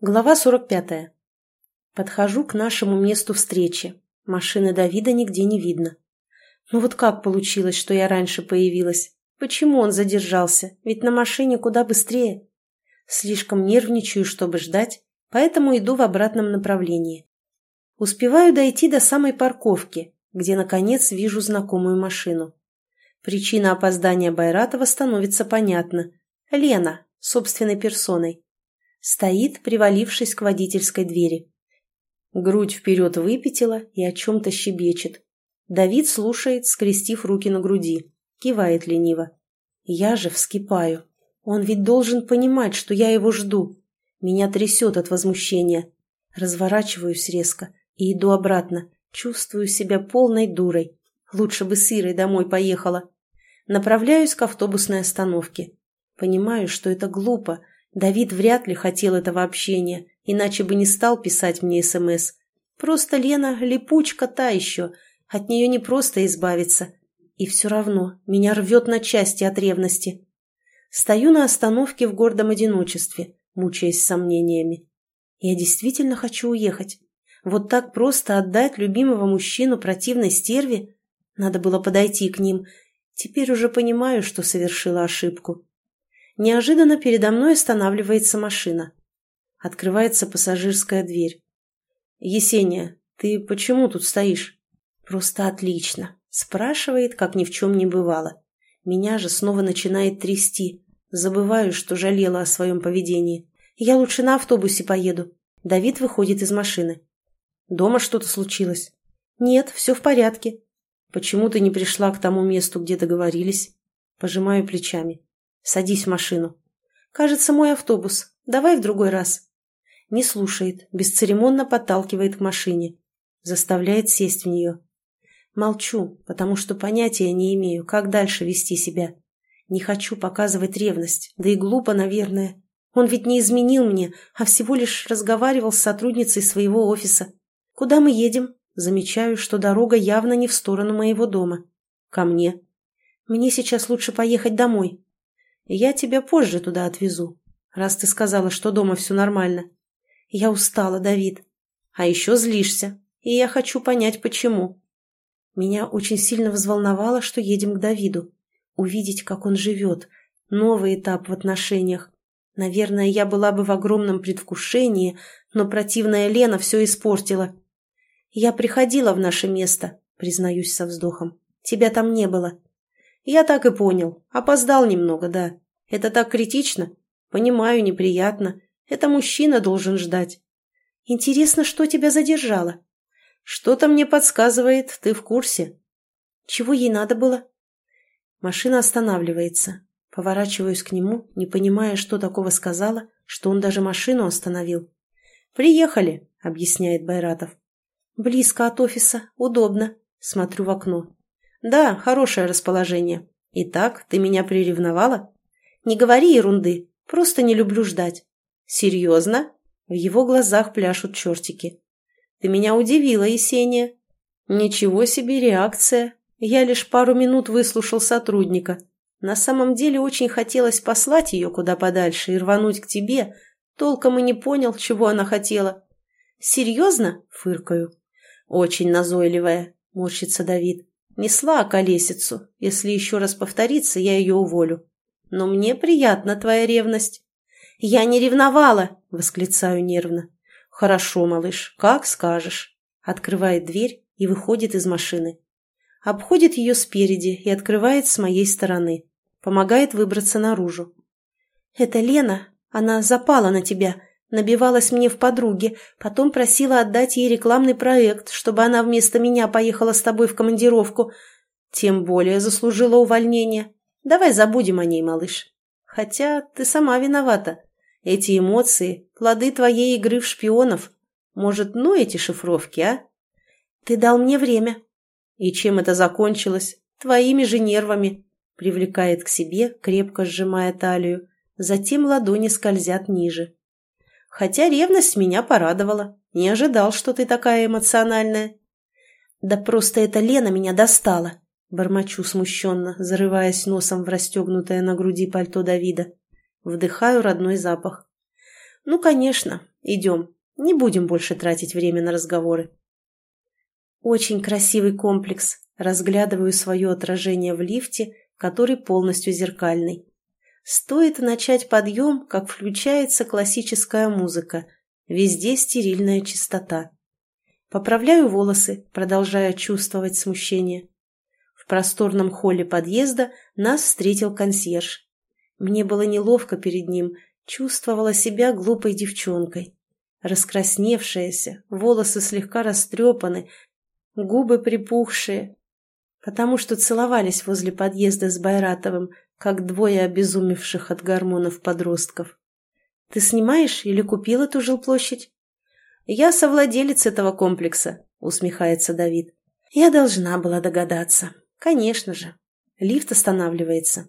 Глава 45. Подхожу к нашему месту встречи. Машины Давида нигде не видно. Ну вот как получилось, что я раньше появилась? Почему он задержался? Ведь на машине куда быстрее. Слишком нервничаю, чтобы ждать, поэтому иду в обратном направлении. Успеваю дойти до самой парковки, где, наконец, вижу знакомую машину. Причина опоздания Байратова становится понятна. Лена, собственной персоной. Стоит, привалившись к водительской двери. Грудь вперед выпятила и о чем-то щебечет. Давид слушает, скрестив руки на груди. Кивает лениво. Я же вскипаю. Он ведь должен понимать, что я его жду. Меня трясет от возмущения. Разворачиваюсь резко и иду обратно. Чувствую себя полной дурой. Лучше бы с Ирой домой поехала. Направляюсь к автобусной остановке. Понимаю, что это глупо, Давид вряд ли хотел этого общения, иначе бы не стал писать мне СМС. Просто Лена липучка та еще, от нее не просто избавиться. И все равно меня рвет на части от ревности. Стою на остановке в гордом одиночестве, мучаясь сомнениями. Я действительно хочу уехать. Вот так просто отдать любимого мужчину противной стерве? Надо было подойти к ним. Теперь уже понимаю, что совершила ошибку. Неожиданно передо мной останавливается машина. Открывается пассажирская дверь. «Есения, ты почему тут стоишь?» «Просто отлично», — спрашивает, как ни в чем не бывало. Меня же снова начинает трясти. Забываю, что жалела о своем поведении. Я лучше на автобусе поеду. Давид выходит из машины. «Дома что-то случилось?» «Нет, все в порядке». «Почему ты не пришла к тому месту, где договорились?» Пожимаю плечами. Садись в машину. Кажется, мой автобус. Давай в другой раз. Не слушает, бесцеремонно подталкивает к машине. Заставляет сесть в нее. Молчу, потому что понятия не имею, как дальше вести себя. Не хочу показывать ревность, да и глупо, наверное. Он ведь не изменил мне, а всего лишь разговаривал с сотрудницей своего офиса. Куда мы едем? Замечаю, что дорога явно не в сторону моего дома. Ко мне. Мне сейчас лучше поехать домой. Я тебя позже туда отвезу, раз ты сказала, что дома все нормально. Я устала, Давид. А еще злишься, и я хочу понять, почему. Меня очень сильно взволновало, что едем к Давиду. Увидеть, как он живет. Новый этап в отношениях. Наверное, я была бы в огромном предвкушении, но противная Лена все испортила. Я приходила в наше место, признаюсь со вздохом. Тебя там не было. Я так и понял. Опоздал немного, да. Это так критично? Понимаю, неприятно. Это мужчина должен ждать. Интересно, что тебя задержало? Что-то мне подсказывает, ты в курсе. Чего ей надо было? Машина останавливается. Поворачиваюсь к нему, не понимая, что такого сказала, что он даже машину остановил. «Приехали», — объясняет Байратов. «Близко от офиса, удобно». Смотрю в окно. «Да, хорошее расположение. Итак, ты меня приревновала?» «Не говори ерунды, просто не люблю ждать». «Серьезно?» В его глазах пляшут чертики. «Ты меня удивила, Есения». «Ничего себе реакция. Я лишь пару минут выслушал сотрудника. На самом деле очень хотелось послать ее куда подальше и рвануть к тебе. Толком и не понял, чего она хотела». «Серьезно?» — фыркаю. «Очень назойливая», — морщится Давид. Несла колесицу. Если еще раз повторится, я ее уволю. Но мне приятна твоя ревность. Я не ревновала, восклицаю нервно. Хорошо, малыш, как скажешь. Открывает дверь и выходит из машины. Обходит ее спереди и открывает с моей стороны. Помогает выбраться наружу. Это Лена, она запала на тебя, Набивалась мне в подруге, потом просила отдать ей рекламный проект, чтобы она вместо меня поехала с тобой в командировку. Тем более заслужила увольнение. Давай забудем о ней, малыш. Хотя ты сама виновата. Эти эмоции – плоды твоей игры в шпионов. Может, ну эти шифровки, а? Ты дал мне время. И чем это закончилось? Твоими же нервами. Привлекает к себе, крепко сжимая талию. Затем ладони скользят ниже. Хотя ревность меня порадовала. Не ожидал, что ты такая эмоциональная. Да просто эта Лена меня достала. Бормочу смущенно, зарываясь носом в расстегнутое на груди пальто Давида. Вдыхаю родной запах. Ну, конечно, идем. Не будем больше тратить время на разговоры. Очень красивый комплекс. Разглядываю свое отражение в лифте, который полностью зеркальный. Стоит начать подъем, как включается классическая музыка. Везде стерильная чистота. Поправляю волосы, продолжая чувствовать смущение. В просторном холле подъезда нас встретил консьерж. Мне было неловко перед ним, чувствовала себя глупой девчонкой. Раскрасневшаяся, волосы слегка растрепаны, губы припухшие, потому что целовались возле подъезда с Байратовым, как двое обезумевших от гормонов подростков. «Ты снимаешь или купил эту жилплощадь?» «Я совладелец этого комплекса», — усмехается Давид. «Я должна была догадаться. Конечно же. Лифт останавливается».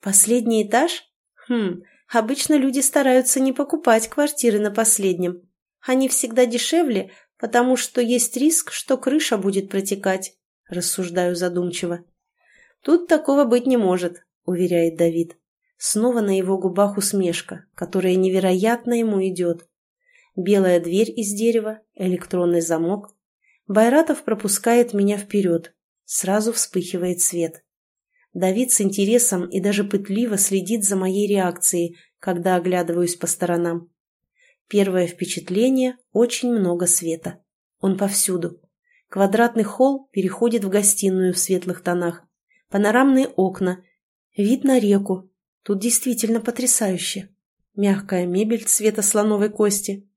«Последний этаж? Хм, обычно люди стараются не покупать квартиры на последнем. Они всегда дешевле, потому что есть риск, что крыша будет протекать», — рассуждаю задумчиво. «Тут такого быть не может», — уверяет Давид. Снова на его губах усмешка, которая невероятно ему идет. Белая дверь из дерева, электронный замок. Байратов пропускает меня вперед. Сразу вспыхивает свет. Давид с интересом и даже пытливо следит за моей реакцией, когда оглядываюсь по сторонам. Первое впечатление – очень много света. Он повсюду. Квадратный холл переходит в гостиную в светлых тонах. Панорамные окна. Вид на реку. Тут действительно потрясающе. Мягкая мебель цвета слоновой кости.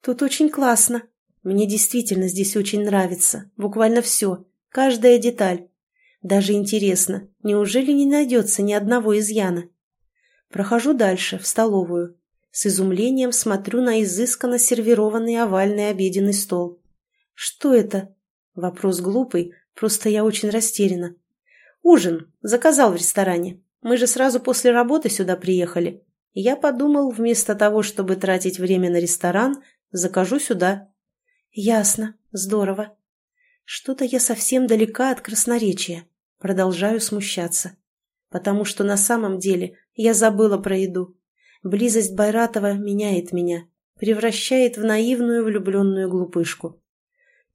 Тут очень классно. Мне действительно здесь очень нравится. Буквально все. Каждая деталь. Даже интересно, неужели не найдется ни одного изъяна? Прохожу дальше, в столовую. С изумлением смотрю на изысканно сервированный овальный обеденный стол. Что это? Вопрос глупый, просто я очень растеряна. Ужин. Заказал в ресторане. Мы же сразу после работы сюда приехали. Я подумал, вместо того, чтобы тратить время на ресторан, Закажу сюда». «Ясно. Здорово. Что-то я совсем далека от красноречия. Продолжаю смущаться. Потому что на самом деле я забыла про еду. Близость Байратова меняет меня, превращает в наивную влюбленную глупышку.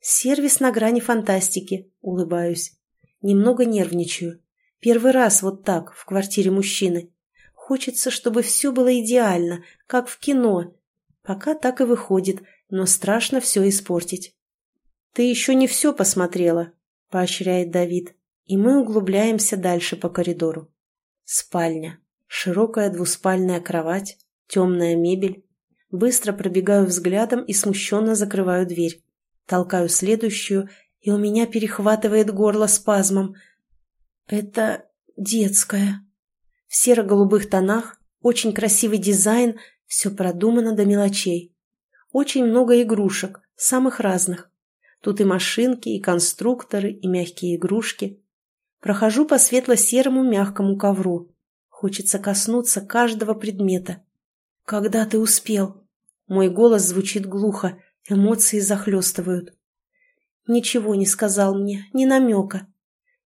Сервис на грани фантастики, улыбаюсь. Немного нервничаю. Первый раз вот так, в квартире мужчины. Хочется, чтобы все было идеально, как в кино, Пока так и выходит, но страшно все испортить. «Ты еще не все посмотрела», – поощряет Давид, и мы углубляемся дальше по коридору. Спальня. Широкая двуспальная кровать, темная мебель. Быстро пробегаю взглядом и смущенно закрываю дверь. Толкаю следующую, и у меня перехватывает горло спазмом. Это детская. В серо-голубых тонах, очень красивый дизайн – все продумано до мелочей. Очень много игрушек, самых разных. Тут и машинки, и конструкторы, и мягкие игрушки. Прохожу по светло-серому мягкому ковру. Хочется коснуться каждого предмета. «Когда ты успел?» Мой голос звучит глухо, эмоции захлестывают. Ничего не сказал мне, ни намека.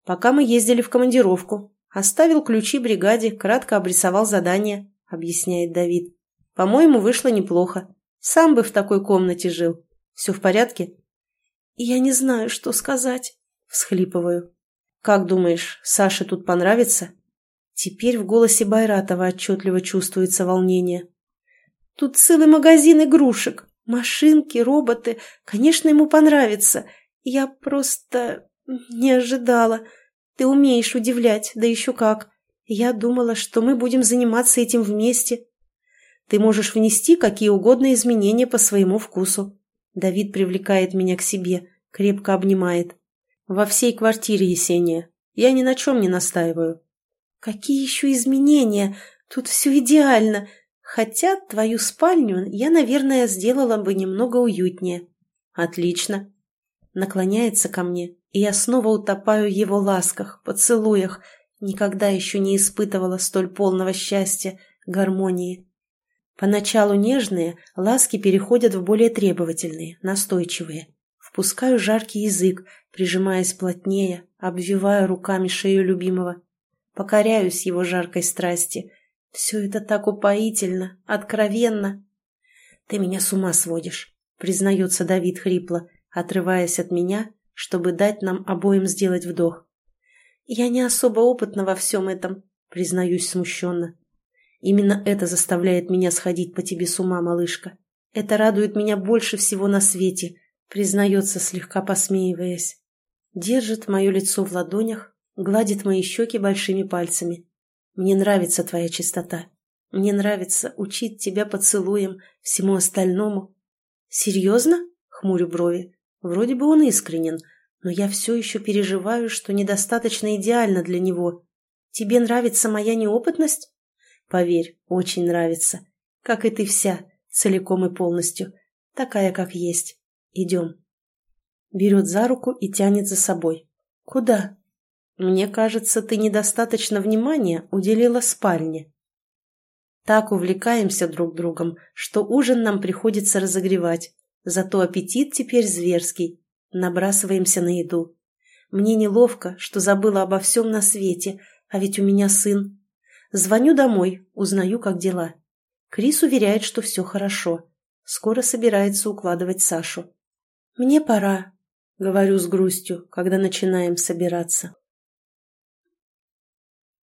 Пока мы ездили в командировку. Оставил ключи бригаде, кратко обрисовал задание, объясняет Давид. По-моему, вышло неплохо. Сам бы в такой комнате жил. Все в порядке? Я не знаю, что сказать. Всхлипываю. Как думаешь, Саше тут понравится? Теперь в голосе Байратова отчетливо чувствуется волнение. Тут целый магазин игрушек. Машинки, роботы. Конечно, ему понравится. Я просто не ожидала. Ты умеешь удивлять, да еще как. Я думала, что мы будем заниматься этим вместе. Ты можешь внести какие угодно изменения по своему вкусу. Давид привлекает меня к себе, крепко обнимает. Во всей квартире, Есения. Я ни на чем не настаиваю. Какие еще изменения? Тут все идеально. Хотя твою спальню я, наверное, сделала бы немного уютнее. Отлично. Наклоняется ко мне, и я снова утопаю в его ласках, поцелуях. Никогда еще не испытывала столь полного счастья, гармонии. Поначалу нежные, ласки переходят в более требовательные, настойчивые. Впускаю жаркий язык, прижимаясь плотнее, обвивая руками шею любимого. Покоряюсь его жаркой страсти. Все это так упоительно, откровенно. «Ты меня с ума сводишь», — признается Давид хрипло, отрываясь от меня, чтобы дать нам обоим сделать вдох. «Я не особо опытна во всем этом», — признаюсь смущенно. «Именно это заставляет меня сходить по тебе с ума, малышка. Это радует меня больше всего на свете», — признается, слегка посмеиваясь. Держит мое лицо в ладонях, гладит мои щеки большими пальцами. «Мне нравится твоя чистота. Мне нравится учить тебя поцелуем, всему остальному». «Серьезно?» — хмурю брови. Вроде бы он искренен, но я все еще переживаю, что недостаточно идеально для него. Тебе нравится моя неопытность? Поверь, очень нравится. Как и ты вся, целиком и полностью. Такая, как есть. Идем. Берет за руку и тянет за собой. Куда? Мне кажется, ты недостаточно внимания уделила спальне. Так увлекаемся друг другом, что ужин нам приходится разогревать. Зато аппетит теперь зверский. Набрасываемся на еду. Мне неловко, что забыла обо всем на свете, а ведь у меня сын. Звоню домой, узнаю, как дела. Крис уверяет, что все хорошо. Скоро собирается укладывать Сашу. «Мне пора», — говорю с грустью, когда начинаем собираться.